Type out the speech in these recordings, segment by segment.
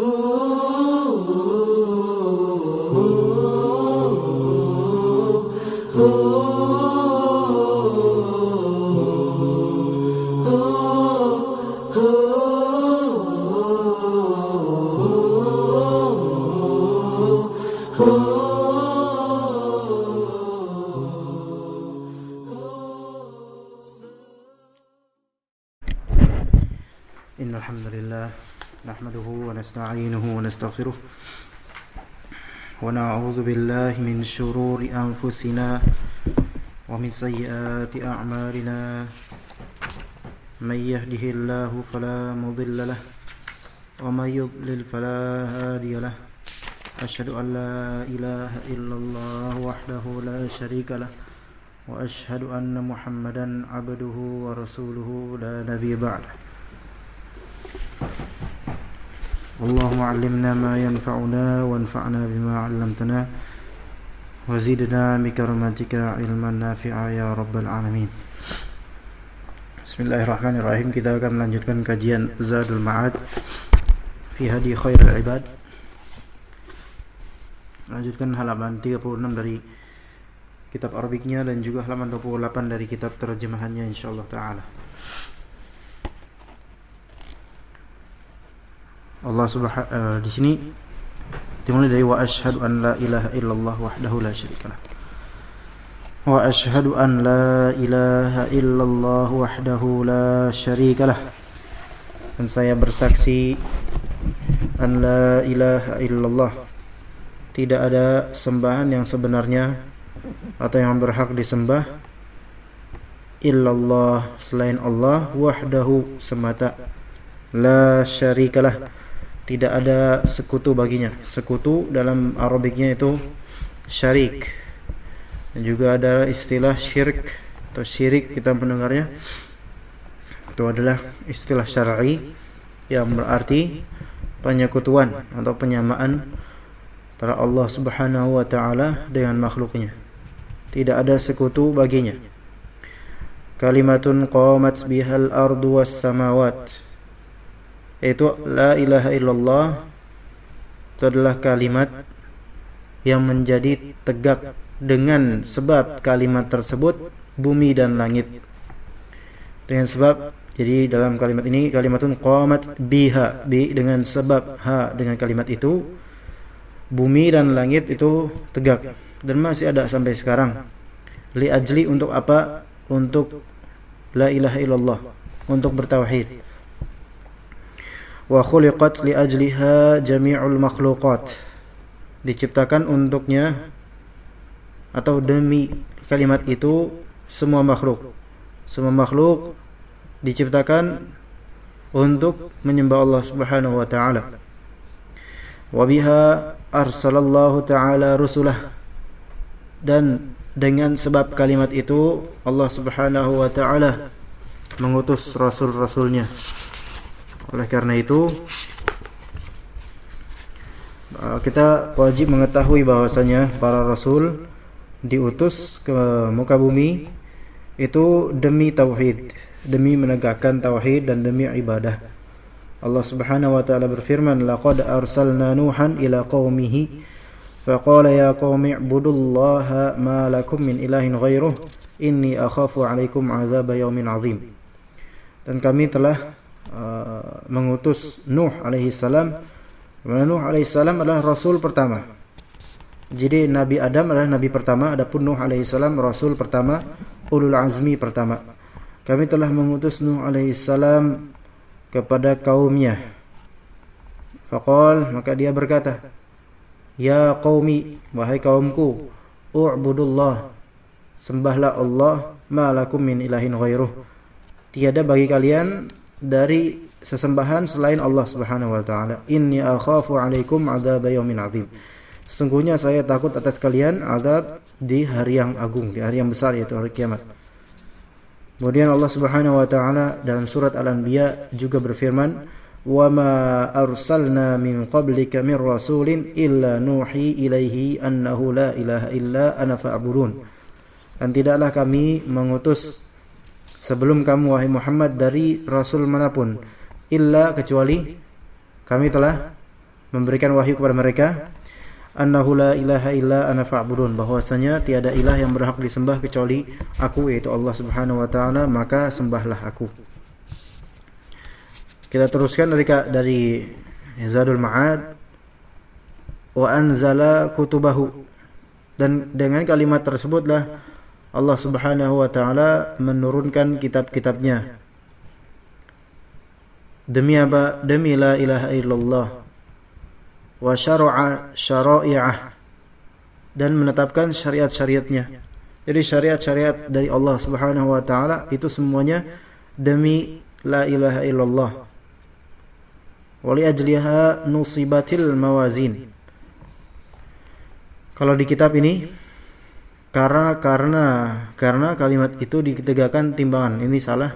Ooh. أنفسنا ومن سيئات أعمالنا من يهده الله فلا مضل له ومن يضلل فلا هادي له. أشهد أن لا إله إلا الله وحده لا شريك له وأشهد أن محمدا عبده ورسوله لا نبي بعده. اللهم علمنا ما ينفعنا وانفعنا بما علمتنا. وزدنا بكرمتك علما نافعا يا رب العالمين Bismillahirrahmanirrahim Kita akan melanjutkan kajian Zadul Ma'ad Fi hadi khairul ibad Lanjutkan halaman 36 dari Kitab Arabiknya dan juga halaman 28 dari kitab terjemahannya insyaallah ta'ala Allah subhanahu uh, di sini dimulai dari wa asyhadu an la ilaha illallah wahdahu la syarikalah. Wa asyhadu an la ilaha illallah wahdahu la syarikalah. Dan saya bersaksi an la ilaha illallah tidak ada sembahan yang sebenarnya atau yang berhak disembah illallah selain Allah wahdahu semata la syarikalah tidak ada sekutu baginya. Sekutu dalam Arabiknya itu syarik. Dan juga ada istilah syirik atau syirik kita mendengarnya. Itu adalah istilah syar'i yang berarti penyekutuan atau penyamaan antara Allah Subhanahu wa taala dengan makhluknya. Tidak ada sekutu baginya. Kalimatun qamat bihal ardu was samawat yaitu la ilaha illallah. Itu adalah kalimat yang menjadi tegak dengan sebab kalimat tersebut bumi dan langit. Dengan sebab jadi dalam kalimat ini kalimatun qamat biha bi dengan sebab ha dengan kalimat itu bumi dan langit itu tegak dan masih ada sampai sekarang. Li ajli untuk apa? Untuk la ilaha illallah untuk bertauhid wa khuliqat li ajliha jami'ul makhluqat. Diciptakan untuknya atau demi kalimat itu semua makhluk. Semua makhluk diciptakan untuk menyembah Allah Subhanahu wa taala. Wa biha arsalallahu taala rusulah. Dan dengan sebab kalimat itu Allah Subhanahu wa taala mengutus rasul-rasulnya oleh karena itu uh, kita wajib mengetahui bahwasanya para rasul diutus ke muka bumi itu demi tauhid, demi menegakkan tauhid dan demi ibadah. Allah Subhanahu wa taala berfirman, "Laqad arsalna Nuhan ila qaumihi faqala ya qaumi ibudullaha ma lakum min ilahin ghairuh inni akhafu 'alaikum 'adzab yaumin 'adzim." Dan kami telah Uh, mengutus Nuh alaihi salam. Nuh alaihi salam adalah rasul pertama. Jadi Nabi Adam adalah nabi pertama, adapun Nuh alaihi salam rasul pertama, ulul azmi pertama. Kami telah mengutus Nuh alaihi salam kepada kaumnya. Faqal maka dia berkata, "Ya qaumi, wahai kaumku, u'budullah. Sembahlah Allah, ma lakum min ilahin ghairuh. Tiada bagi kalian dari sesembahan selain Allah Subhanahu wa taala. Inni akhafu 'alaikum 'adzab yaumin 'adzim. Sesungguhnya saya takut atas kalian azab di hari yang agung, di hari yang besar yaitu hari kiamat. Kemudian Allah Subhanahu wa taala dalam surat Al-Anbiya juga berfirman, "Wa ma arsalna min qablika min rasulin illa nuhi ilaihi annahu la ilaha illa ana fa'budun." Dan tidaklah kami mengutus sebelum kamu wahai Muhammad dari rasul mana pun illa kecuali kami telah memberikan wahyu kepada mereka annahu la ilaha illa ana fa'budun bahwasanya tiada ilah yang berhak disembah kecuali aku yaitu Allah Subhanahu wa taala maka sembahlah aku. Kita teruskan dari dari Zadul Ma'ad. Wa anzala kutubahu. Dan dengan kalimat tersebutlah Allah Subhanahu wa taala menurunkan kitab-kitabnya demi apa demi la ilaha illallah wa syara'a syara'i'ah dan menetapkan syariat-syariatnya. Jadi syariat-syariat dari Allah Subhanahu wa taala itu semuanya demi la ilaha illallah. Wa li ajliha nusibatil mawazin. Kalau di kitab ini karena karena karena kalimat itu ditegakkan timbangan. Ini salah.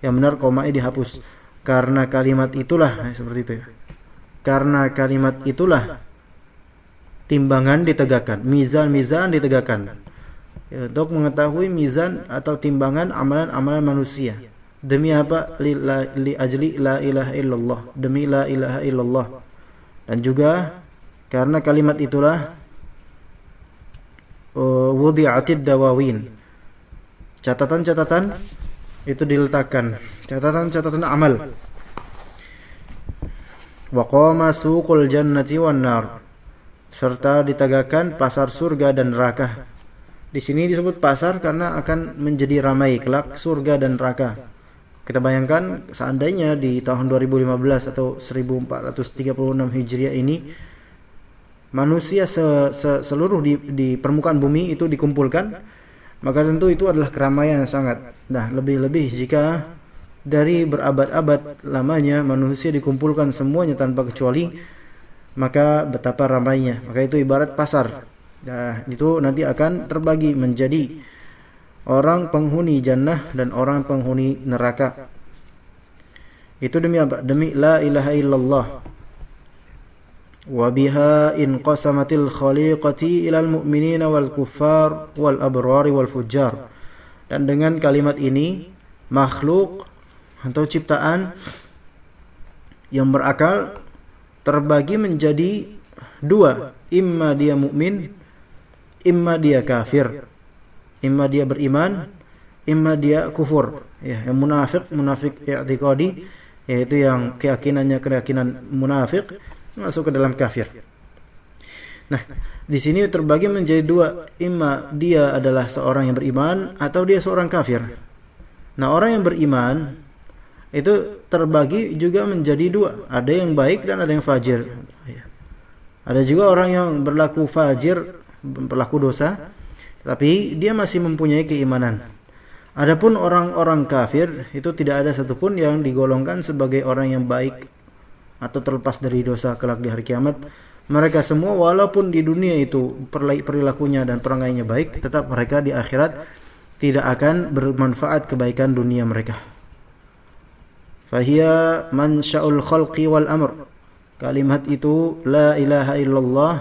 Yang benar komanya dihapus. Karena kalimat itulah seperti itu ya karena kalimat itulah timbangan ditegakkan, mizan-mizan ditegakkan. Ya, untuk mengetahui mizan atau timbangan amalan-amalan manusia. Demi apa? Li, la, li ajli la ilaha illallah. Demi la ilaha illallah. Dan juga karena kalimat itulah uh, wudi'atid dawawin. Catatan-catatan itu diletakkan. Catatan-catatan amal wa qama suqul jannati wan nar serta ditegakkan pasar surga dan neraka. Di sini disebut pasar karena akan menjadi ramai kelak surga dan neraka. Kita bayangkan seandainya di tahun 2015 atau 1436 Hijriah ini manusia se, se, seluruh di, di permukaan bumi itu dikumpulkan, maka tentu itu adalah keramaian yang sangat. Nah, lebih-lebih jika dari berabad-abad lamanya manusia dikumpulkan semuanya tanpa kecuali maka betapa ramainya. Maka itu ibarat pasar. Nah, itu nanti akan terbagi menjadi orang penghuni jannah dan orang penghuni neraka. Itu demi apa? Demi la ilaha illallah ilal mu'minina wal kuffar wal abrari wal fujjar dan dengan kalimat ini makhluk atau ciptaan yang berakal terbagi menjadi dua, imma dia mukmin, imma dia kafir. Imma dia beriman, imma dia kufur. Ya, yang munafik, munafik i'tiqadi yaitu yang keyakinannya keyakinan munafik masuk ke dalam kafir. Nah, di sini terbagi menjadi dua, imma dia adalah seorang yang beriman atau dia seorang kafir. Nah, orang yang beriman itu terbagi juga menjadi dua. Ada yang baik dan ada yang fajir. Ada juga orang yang berlaku fajir, berlaku dosa, tapi dia masih mempunyai keimanan. Adapun orang-orang kafir itu tidak ada satupun yang digolongkan sebagai orang yang baik atau terlepas dari dosa kelak di hari kiamat. Mereka semua walaupun di dunia itu perilakunya dan perangainya baik, tetap mereka di akhirat tidak akan bermanfaat kebaikan dunia mereka. Fahia mansya'ul khalqi wal amr. Kalimat itu la ilaha illallah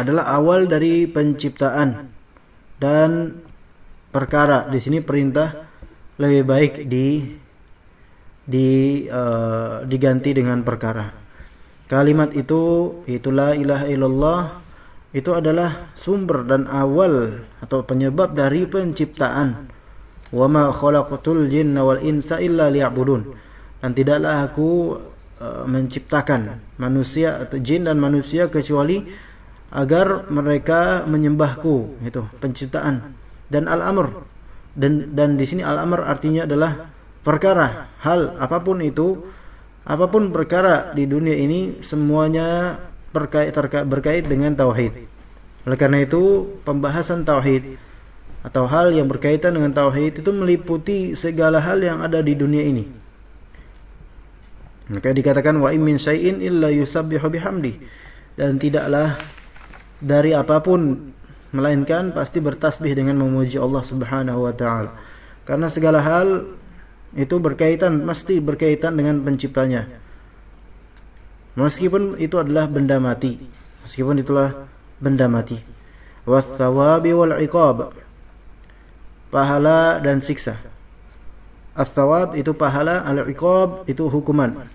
adalah awal dari penciptaan dan perkara. Di sini perintah lebih baik di di uh, diganti dengan perkara. Kalimat itu itulah ilaha illallah itu adalah sumber dan awal atau penyebab dari penciptaan. Wa ma khalaqatul jinna wal insa illa liya'budun. Dan tidaklah aku uh, menciptakan manusia atau jin dan manusia kecuali agar mereka menyembahku itu penciptaan. Dan al-amr. Dan dan di sini al-amr artinya adalah perkara hal apa pun itu apa pun perkara di dunia ini semuanya berkait berkait dengan tauhid oleh karena itu pembahasan tauhid atau hal yang berkaitan dengan tauhid itu meliputi segala hal yang ada di dunia ini. Maka dikatakan wa min syai'in illa yusabbihu bihamdi dan tidaklah dari apa pun melainkan pasti bertasbih dengan memuji Allah Subhanahu wa taala. Karena segala hal itu berkaitan mesti berkaitan dengan penciptanya. Meskipun itu adalah benda mati, meskipun itulah benda mati. Wath-thawabi wal 'iqab pahala dan siksa. As-thawab itu pahala, al-iqab itu hukuman.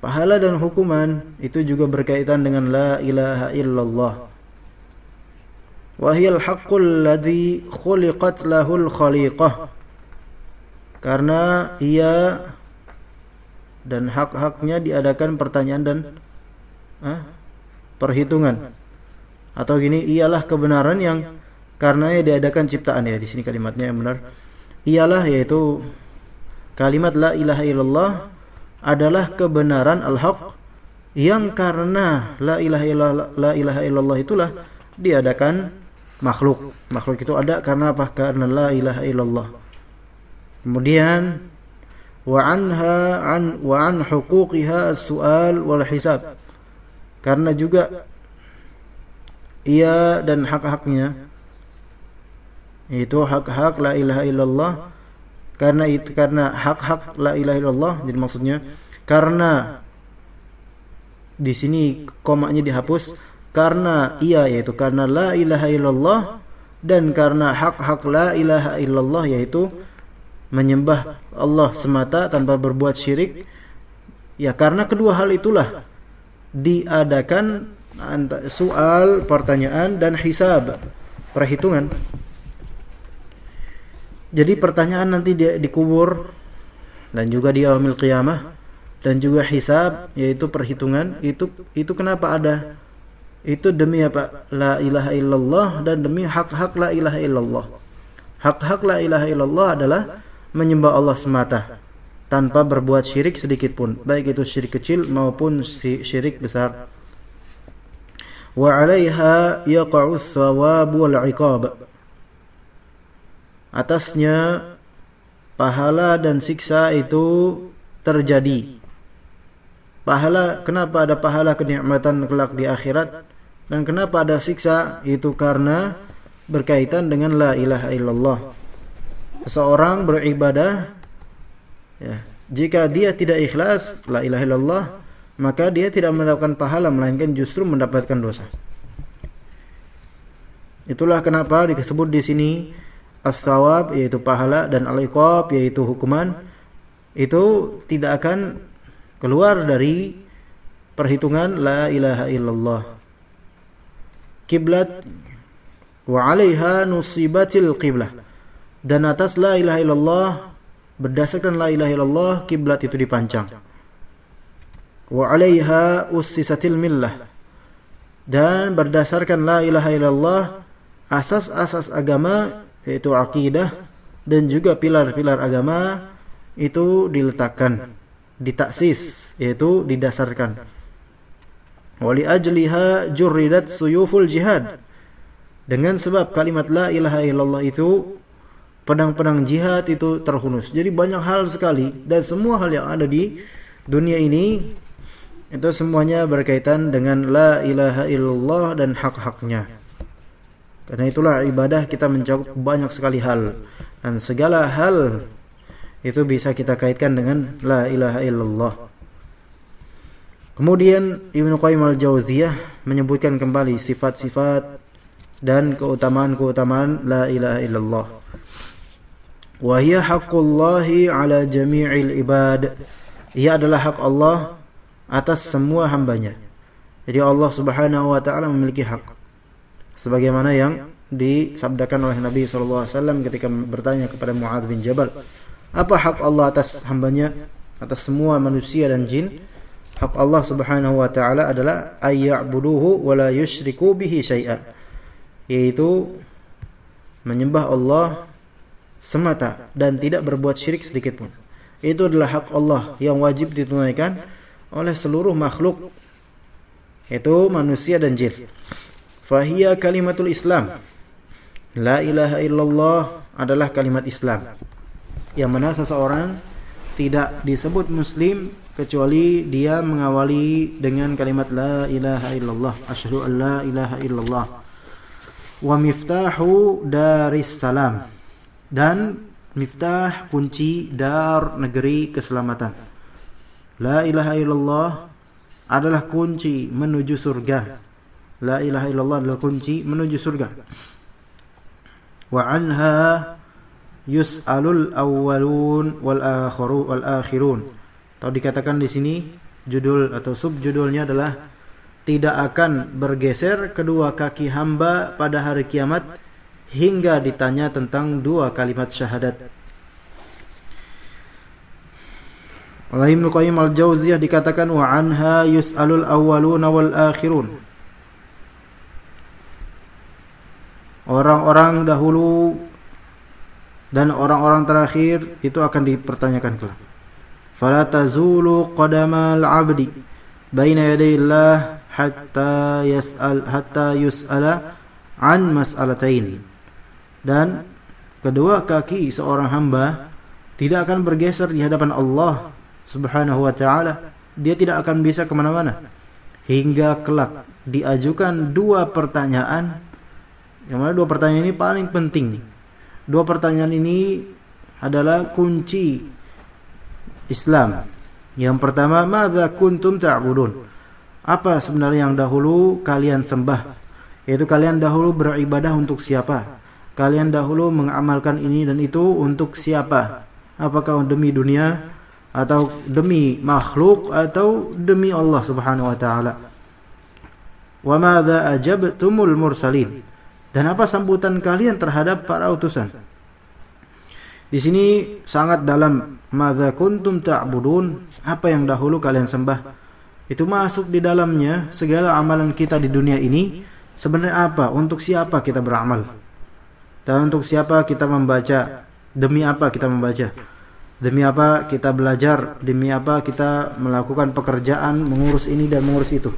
pahala dan hukuman itu juga berkaitan dengan la ilaha illallah wahiyal haqqul ladzi khuliqat lahul khaliqah karena ia dan hak-haknya diadakan pertanyaan dan ah, perhitungan. Atau gini ialah kebenaran yang karena diadakan ciptaan. Ya di sini kalimatnya yang benar. Ialah yaitu kalimat la ilaha illallah adalah kebenaran al-haq yang karena la ilaha illallah la ilaha illallah itulah diadakan makhluk. Makhluk itu ada karena apa? Karena la ilaha illallah kemudian wa anha an wa an huquqiha as-su'al wal hisab. Karena juga ia dan hak-haknya itu hak-hak la ilaha illallah karena itu karena hak-hak la ilaha illallah jadi maksudnya karena di sini komanya dihapus karena ia yaitu karena la ilaha illallah dan karena hak-hak la ilaha illallah yaitu menyembah Allah semata tanpa berbuat syirik ya karena kedua hal itulah diadakan soal pertanyaan dan hisab perhitungan. Jadi pertanyaan nanti dia dikubur dan juga di yaumil qiyamah dan juga hisab yaitu perhitungan itu itu kenapa ada? Itu demi apa? La ilaha illallah dan demi hak-hak la ilaha illallah. Hak-hak la ilaha illallah adalah menyembah Allah semata tanpa berbuat syirik sedikit pun baik itu syirik kecil maupun syirik besar. Wa 'alaiha yaqa'u thawab wal 'iqab. Atasnya pahala dan siksa itu terjadi. Pahala kenapa ada pahala kenikmatan kelak di akhirat? Dan kenapa ada siksa? Itu karena berkaitan dengan la ilaha illallah seseorang beribadah Ya. Jika dia tidak ikhlas, la ilaha illallah, maka dia tidak mendapatkan pahala melainkan justru mendapatkan dosa. Itulah kenapa disebut di sini as-sawab yaitu pahala dan al-iqab yaitu hukuman itu tidak akan keluar dari perhitungan la ilaha illallah. Kiblat wa 'alaiha nusibatil qiblah. Dan atas la ilaha illallah berdasarkan la ilaha illallah kiblat itu dipancang. Wa 'alaiha ussisatil millah. Dan berdasarkan la ilaha illallah asas-asas agama yaitu akidah dan juga pilar-pilar agama itu diletakkan ditaksis yaitu didasarkan. Wali ajliha jurridat suyuful jihad. Dengan sebab kalimat la ilaha illallah itu pedang-pedang jihad itu terhunus. Jadi banyak hal sekali dan semua hal yang ada di dunia ini itu semuanya berkaitan dengan la ilaha illallah dan hak-haknya. Karena itulah ibadah kita mencakup banyak sekali hal dan segala hal itu bisa kita kaitkan dengan la ilaha illallah. Kemudian Ibnu Qayyim al-Jauziyah menyebutkan kembali sifat-sifat dan keutamaan-keutamaan la ilaha illallah. Haqqullahi ala jami'il ibad. Ia adalah hak Allah atas semua hambanya. Jadi Allah Subhanahu wa taala memiliki hak. Sebagaimana yang disabdakan oleh Nabi wasallam ketika bertanya kepada Muadz bin Jabal, apa hak Allah atas hambanya, atas semua manusia dan jin? Hak Allah Subhanahu wa taala adalah ayya'buduhu wa la yusyriku bihi syai'a. Yaitu menyembah Allah semata dan tidak berbuat syirik sedikit pun. Itu adalah hak Allah yang wajib ditunaikan oleh seluruh makhluk itu manusia dan jin. Fahiyya kalimatul Islam. La ilaha illallah adalah kalimat Islam. Yang mana seseorang tidak disebut muslim kecuali dia mengawali dengan kalimat la ilaha illallah. Asyhadu an la ilaha illallah. Wa miftahu daris salam dan miftah kunci dar negeri keselamatan. La ilaha illallah adalah kunci menuju surga. La ilaha illallah adalah kunci menuju surga. Wa anha yus'alul awwalun wal akhiru wal akhirun. Atau dikatakan di sini judul atau subjudulnya adalah tidak akan bergeser kedua kaki hamba pada hari kiamat hingga ditanya tentang dua kalimat syahadat. Oleh Ibnu Qayyim al-Jauziyah dikatakan wa anha yus'alul awwaluna wal akhirun. Orang-orang dahulu dan orang-orang terakhir itu akan dipertanyakan kelak. Fala tazulu qadamal 'abdi baina yaday Allah hatta yas'al hatta yus'ala an mas'alatain. Dan kedua kaki seorang hamba tidak akan bergeser di hadapan Allah Subhanahu wa taala. Dia tidak akan bisa ke mana-mana hingga kelak diajukan dua pertanyaan. Yang mana dua pertanyaan ini paling penting Dua pertanyaan ini adalah kunci Islam. Yang pertama, "Madza kuntum ta'budun?" Apa sebenarnya yang dahulu kalian sembah? Yaitu kalian dahulu beribadah untuk siapa? Kalian dahulu mengamalkan ini dan itu untuk siapa? Apakah demi dunia atau demi makhluk atau demi Allah Subhanahu wa taala? Wa madza ajabtumul mursalin? Dan apa sambutan kalian terhadap para utusan? Di sini sangat dalam madza kuntum ta'budun, apa yang dahulu kalian sembah. Itu masuk di dalamnya segala amalan kita di dunia ini sebenarnya apa? Untuk siapa kita beramal? Dan untuk siapa kita membaca? Demi apa kita membaca? Demi apa kita belajar? Demi apa kita melakukan pekerjaan, mengurus ini dan mengurus itu?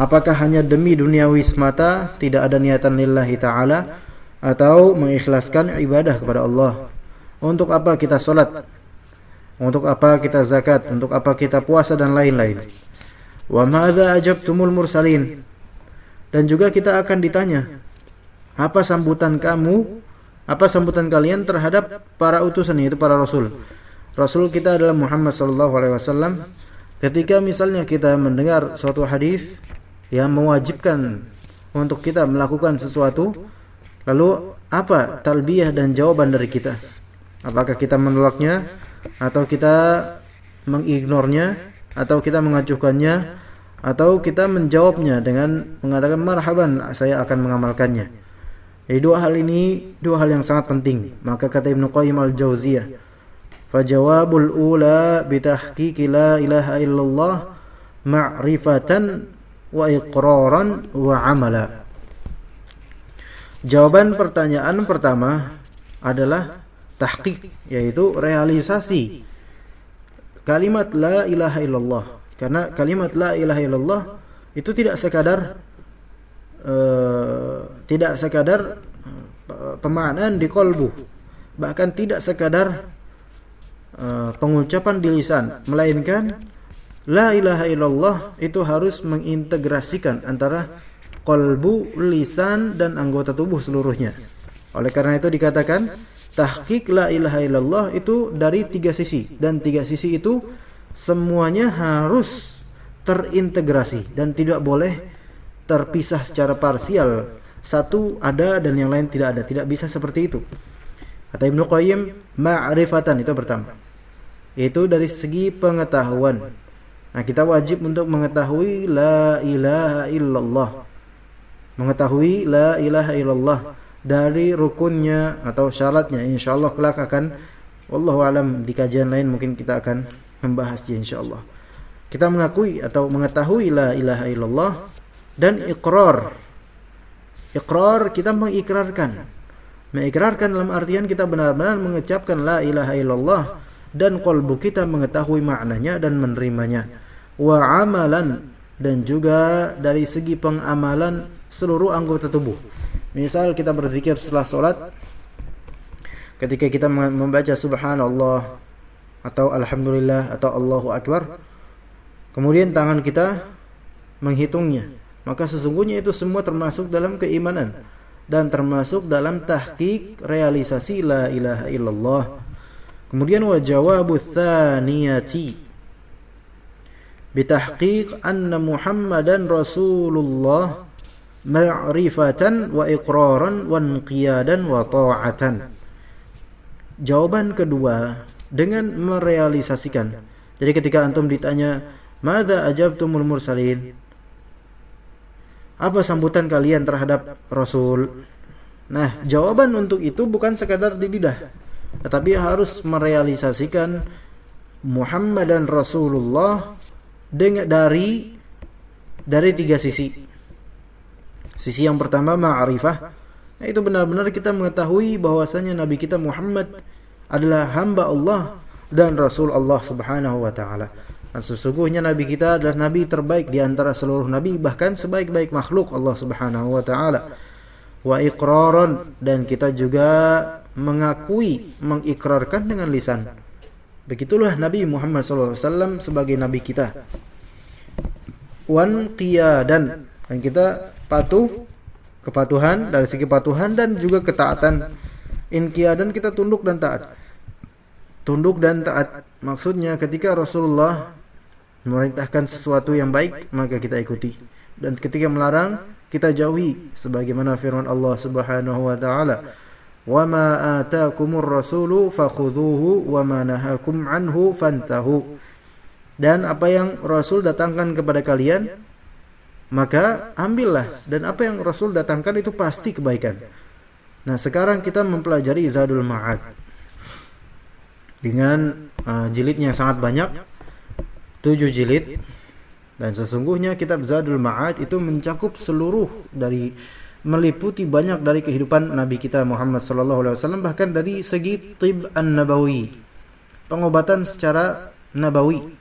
Apakah hanya demi duniawi semata, tidak ada niatan lillahi ta'ala atau mengikhlaskan ibadah kepada Allah? Untuk apa kita salat? Untuk apa kita zakat? Untuk apa kita puasa dan lain-lain? Wa madza ajabtumul mursalin? Dan juga kita akan ditanya, apa sambutan kamu? Apa sambutan kalian terhadap para utusan yaitu para rasul? Rasul kita adalah Muhammad sallallahu alaihi wasallam. Ketika misalnya kita mendengar suatu hadis yang mewajibkan untuk kita melakukan sesuatu lalu apa talbiyah dan jawaban dari kita apakah kita menolaknya atau kita mengignornya atau kita mengacuhkannya atau kita menjawabnya dengan mengatakan marhaban saya akan mengamalkannya jadi dua hal ini dua hal yang sangat penting maka kata Ibnu Qayyim al-Jauziyah fajawabul ula bitahqiqi la ilaha illallah ma'rifatan wa iqraran wa amala. Jawaban pertanyaan pertama adalah tahqiq yaitu realisasi kalimat la ilaha illallah. Karena kalimat la ilaha illallah itu tidak sekadar uh, tidak sekadar uh, pemaknaan di kolbu, bahkan tidak sekadar uh, pengucapan di lisan, melainkan La ilaha illallah itu harus mengintegrasikan antara kolbu, lisan dan anggota tubuh seluruhnya. Oleh karena itu dikatakan tahqiq la ilaha illallah itu dari tiga sisi. Dan tiga sisi itu semuanya harus terintegrasi dan tidak boleh terpisah secara parsial. Satu ada dan yang lain tidak ada. Tidak bisa seperti itu. Kata Ibnu Qayyim, ma'rifatan itu pertama. Itu dari segi pengetahuan Nah, kita wajib untuk mengetahui la ilaha illallah. Mengetahui la ilaha illallah dari rukunnya atau syaratnya insyaallah kelak akan wallahu alam di kajian lain mungkin kita akan membahasnya insyaallah. Kita mengakui atau mengetahui la ilaha illallah dan iqrar. Iqrar kita mengikrarkan. Mengikrarkan dalam artian kita benar-benar mengucapkan la ilaha illallah dan kolbu kita mengetahui maknanya dan menerimanya wa amalan dan juga dari segi pengamalan seluruh anggota tubuh misal kita berzikir setelah sholat ketika kita membaca subhanallah atau alhamdulillah atau Allahu akbar kemudian tangan kita menghitungnya maka sesungguhnya itu semua termasuk dalam keimanan dan termasuk dalam tahqiq realisasi la ilaha illallah Kemudian wa jawabu bitahqiq anna Muhammadan Rasulullah ma'rifatan wa iqraran wa inqiyadan wa ta'atan. Jawaban kedua dengan merealisasikan. Jadi ketika antum ditanya Mada ajabtumul mursalin? Apa sambutan kalian terhadap Rasul? Nah, jawaban untuk itu bukan sekadar di lidah, tetapi harus merealisasikan Muhammad dan Rasulullah dengan dari dari tiga sisi. Sisi yang pertama ma'rifah. Nah, itu benar-benar kita mengetahui bahwasanya Nabi kita Muhammad adalah hamba Allah dan Rasul Allah Subhanahu wa taala. Dan sesungguhnya Nabi kita adalah Nabi terbaik di antara seluruh Nabi bahkan sebaik-baik makhluk Allah subhanahu wa ta'ala. Wa iqraran dan kita juga mengakui mengikrarkan dengan lisan. Begitulah Nabi Muhammad SAW sebagai Nabi kita. Wan qiyadan dan kita patuh kepatuhan dari segi kepatuhan dan juga ketaatan. In qiyadan kita tunduk dan taat. Tunduk dan taat. Maksudnya ketika Rasulullah memerintahkan sesuatu yang baik maka kita ikuti. Dan ketika melarang kita jauhi sebagaimana firman Allah Subhanahu wa taala wa ma ataakumur rasulu fakhudhuhu wa ma nahakum anhu fantahu. Dan apa yang Rasul datangkan kepada kalian maka ambillah. Dan apa yang Rasul datangkan itu pasti kebaikan. Nah sekarang kita mempelajari Zadul Ma'ad. Dengan uh, jilidnya sangat banyak tujuh jilid dan sesungguhnya kitab Zadul Ma'ad itu mencakup seluruh dari meliputi banyak dari kehidupan Nabi kita Muhammad sallallahu alaihi wasallam bahkan dari segi tib an-nabawi pengobatan secara nabawi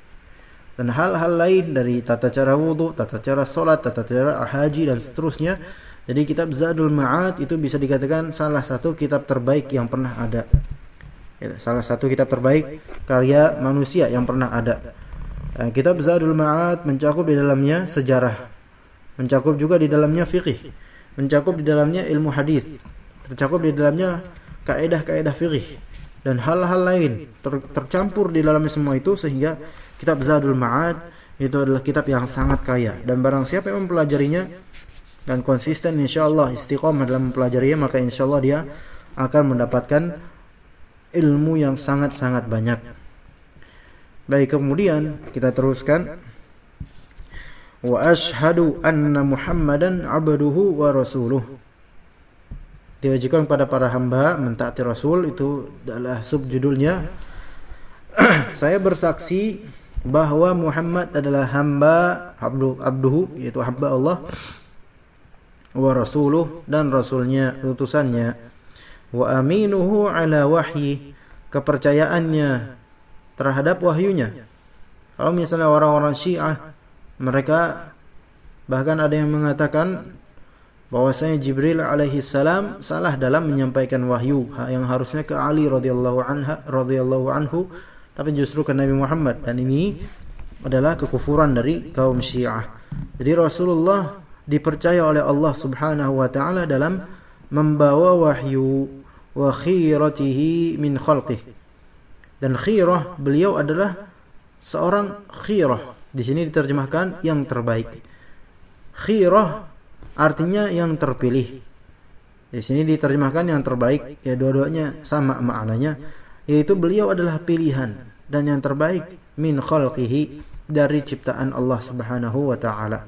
dan hal-hal lain dari tata cara wudhu, tata cara solat, tata cara haji dan seterusnya. Jadi kitab Zadul Ma'ad itu bisa dikatakan salah satu kitab terbaik yang pernah ada. Ya, salah satu kitab terbaik karya manusia yang pernah ada. Eh, kitab Zadul Ma'ad mencakup di dalamnya sejarah, mencakup juga di dalamnya fikih, mencakup di dalamnya ilmu hadis, tercakup di dalamnya kaedah-kaedah fikih dan hal-hal lain ter tercampur di dalamnya semua itu sehingga kitab Zadul Ma'ad itu adalah kitab yang sangat kaya. Dan barang siapa yang mempelajarinya dan konsisten insyaallah istiqomah dalam mempelajarinya maka insyaallah dia akan mendapatkan ilmu yang sangat-sangat banyak. Baik kemudian kita teruskan wa ashhadu anna Muhammadan abduhu wa rasuluh. Diwajibkan pada para hamba mentaati Rasul itu adalah subjudulnya. Saya bersaksi bahwa Muhammad adalah hamba abduhu yaitu hamba Allah wa rasuluh dan rasulnya utusannya wa aminuhu ala wahyi kepercayaannya terhadap wahyunya. Kalau misalnya orang-orang Syiah mereka bahkan ada yang mengatakan bahwasanya Jibril alaihi salam salah dalam menyampaikan wahyu yang harusnya ke Ali radhiyallahu anha radhiyallahu anhu tapi justru ke Nabi Muhammad dan ini adalah kekufuran dari kaum Syiah. Jadi Rasulullah dipercaya oleh Allah Subhanahu wa taala dalam membawa wahyu wa khiratihi min khalqihi dan khirah beliau adalah seorang khirah. Di sini diterjemahkan yang terbaik. Khirah artinya yang terpilih. Di sini diterjemahkan yang terbaik. Ya dua-duanya sama maknanya. Yaitu beliau adalah pilihan dan yang terbaik min khalqihi dari ciptaan Allah Subhanahu wa taala.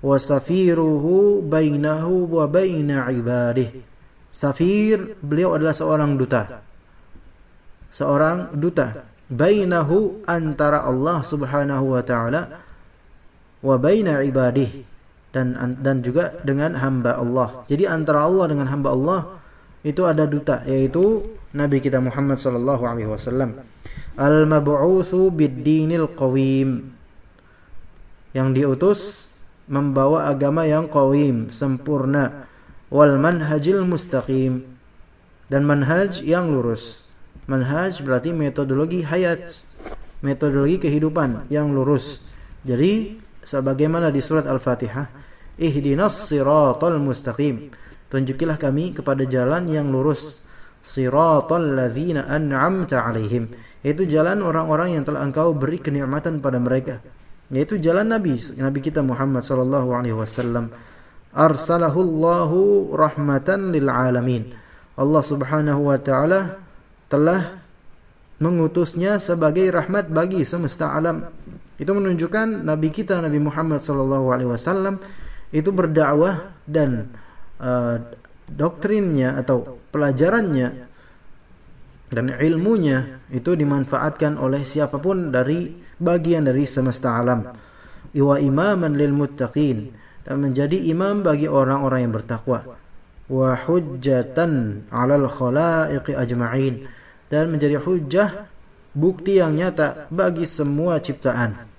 Wa safiruhu bainahu wa baina ibadihi. Safir beliau adalah seorang duta seorang duta bainahu antara Allah Subhanahu wa taala wa baina ibadih dan dan juga dengan hamba Allah. Jadi antara Allah dengan hamba Allah itu ada duta yaitu Nabi kita Muhammad sallallahu alaihi wasallam. Al-mab'utsu bid-dinil qawim. Yang diutus membawa agama yang qawim, sempurna wal manhajil mustaqim dan manhaj yang lurus. Manhaj berarti metodologi hayat, metodologi kehidupan yang lurus. Jadi sebagaimana di surat Al-Fatihah, ihdinas siratal mustaqim. Tunjukilah kami kepada jalan yang lurus. Siratal ladzina an'amta alaihim. Itu jalan orang-orang yang telah engkau beri kenikmatan pada mereka. Yaitu jalan Nabi, Nabi kita Muhammad sallallahu alaihi wasallam. Arsalahu Allahu rahmatan lil alamin. Allah Subhanahu wa taala telah mengutusnya sebagai rahmat bagi semesta alam Itu menunjukkan Nabi kita Nabi Muhammad sallallahu alaihi wasallam itu berdakwah dan uh, doktrinnya atau pelajarannya dan ilmunya itu dimanfaatkan oleh siapa pun dari bagian dari semesta alam. Iwa imaman lil muttaqin dan menjadi imam bagi orang-orang yang bertakwa. Wa hujjatan 'alal khalaiqi ajma'in dan menjadi hujjah bukti yang nyata bagi semua ciptaan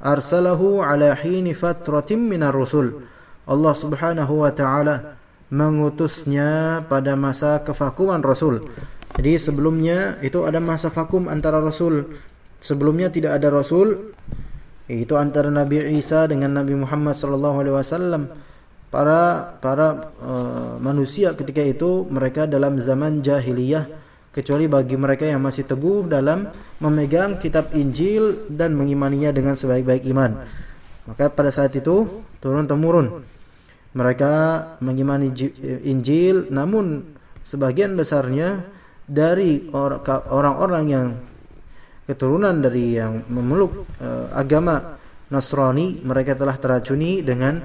arsalahu ala hini fatratin minar rusul. Allah Subhanahu wa taala mengutusnya pada masa kevakuman Rasul. Jadi sebelumnya itu ada masa vakum antara Rasul. Sebelumnya tidak ada Rasul. Itu antara Nabi Isa dengan Nabi Muhammad sallallahu alaihi wasallam. Para para uh, manusia ketika itu mereka dalam zaman jahiliyah kecuali bagi mereka yang masih teguh dalam memegang kitab Injil dan mengimaninya dengan sebaik-baik iman. Maka pada saat itu turun temurun mereka mengimani Injil namun sebagian besarnya dari orang-orang yang keturunan dari yang memeluk uh, agama Nasrani mereka telah teracuni dengan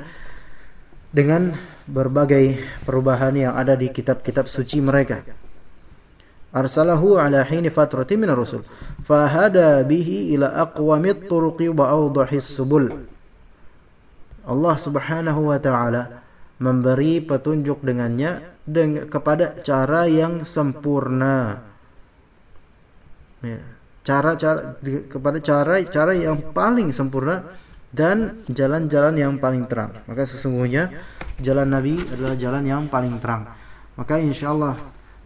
dengan berbagai perubahan yang ada di kitab-kitab suci mereka arsalahu ala hini fatratin min ar-rusul fahada bihi ila aqwamit turuqi wa awdahis subul. Allah Subhanahu wa taala memberi petunjuk dengannya dengan kepada cara yang sempurna. Ya. cara cara kepada cara cara yang paling sempurna dan jalan-jalan yang paling terang. Maka sesungguhnya jalan Nabi adalah jalan yang paling terang. Maka insyaallah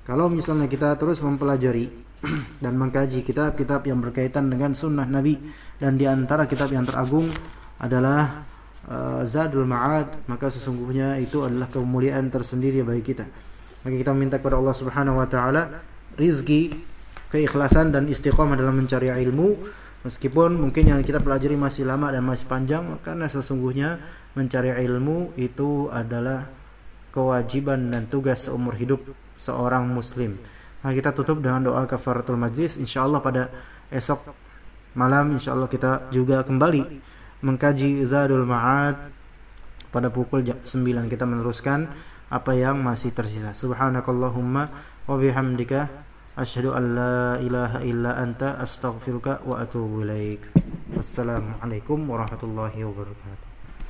kalau misalnya kita terus mempelajari dan mengkaji kitab-kitab yang berkaitan dengan sunnah Nabi dan di antara kitab yang teragung adalah uh, Zadul Ma'ad, maka sesungguhnya itu adalah kemuliaan tersendiri bagi kita. Maka kita minta kepada Allah Subhanahu wa taala rizki, keikhlasan dan istiqomah dalam mencari ilmu meskipun mungkin yang kita pelajari masih lama dan masih panjang karena sesungguhnya mencari ilmu itu adalah kewajiban dan tugas seumur hidup seorang muslim. Nah, kita tutup dengan doa kafaratul majlis. Insyaallah pada esok malam insyaallah kita juga kembali mengkaji Zadul Ma'ad pada pukul 9 kita meneruskan apa yang masih tersisa. Subhanakallahumma wa bihamdika asyhadu an la ilaha illa anta astaghfiruka wa atubu ilaik. Wassalamualaikum warahmatullahi wabarakatuh.